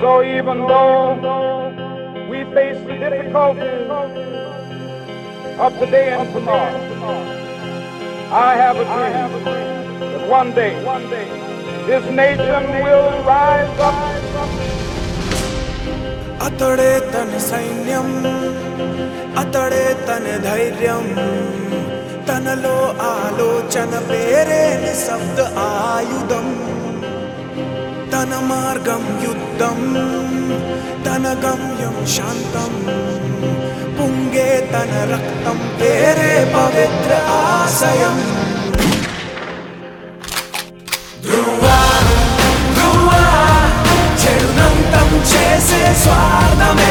So even though we face the difficulties of today and tomorrow, I have a dream that one day this nation will rise up. अतड़े तन सैन्यम अतड़े तन धैर्यम तनलो आलोचन पेरे निशब्द आयुधम తన మార్గం యుద్ధం తన గమ్యం శాంతం. పొంగే తన రక్తం వేరే పవిత్ర ఆశయం. ధ్రువా ధ్రువా చెడునంతం చేసే స్వార్థమే.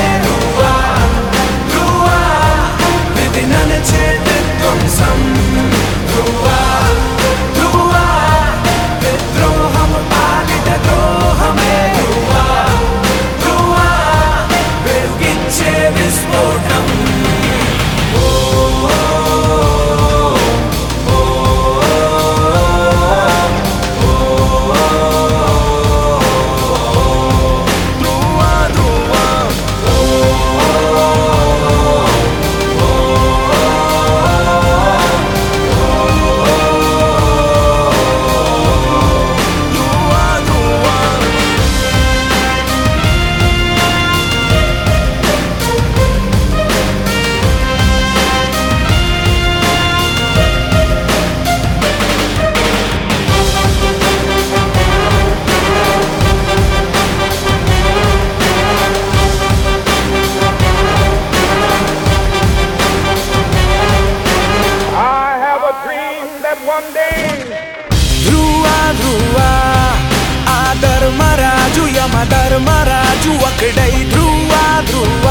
రాజు ఒకడై ధ్రువ ధ్రువ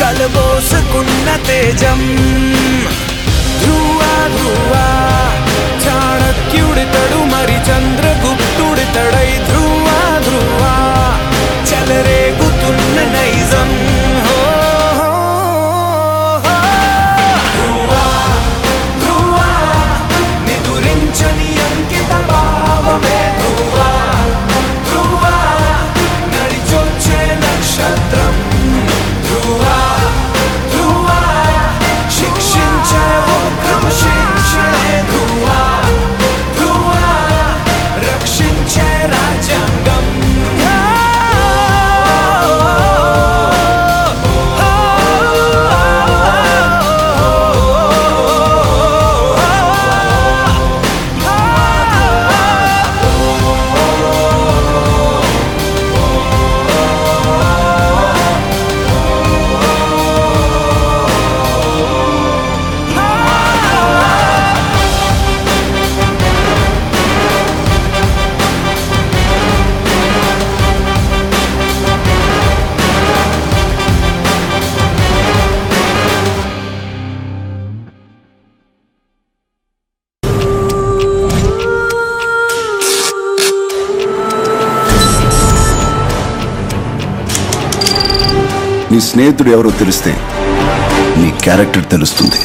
కలబోసుకున్న తేజం. ధ్రువ ధ్రువా నీ స్నేహితుడు ఎవరో తెలిస్తే నీ క్యారెక్టర్ తెలుస్తుంది.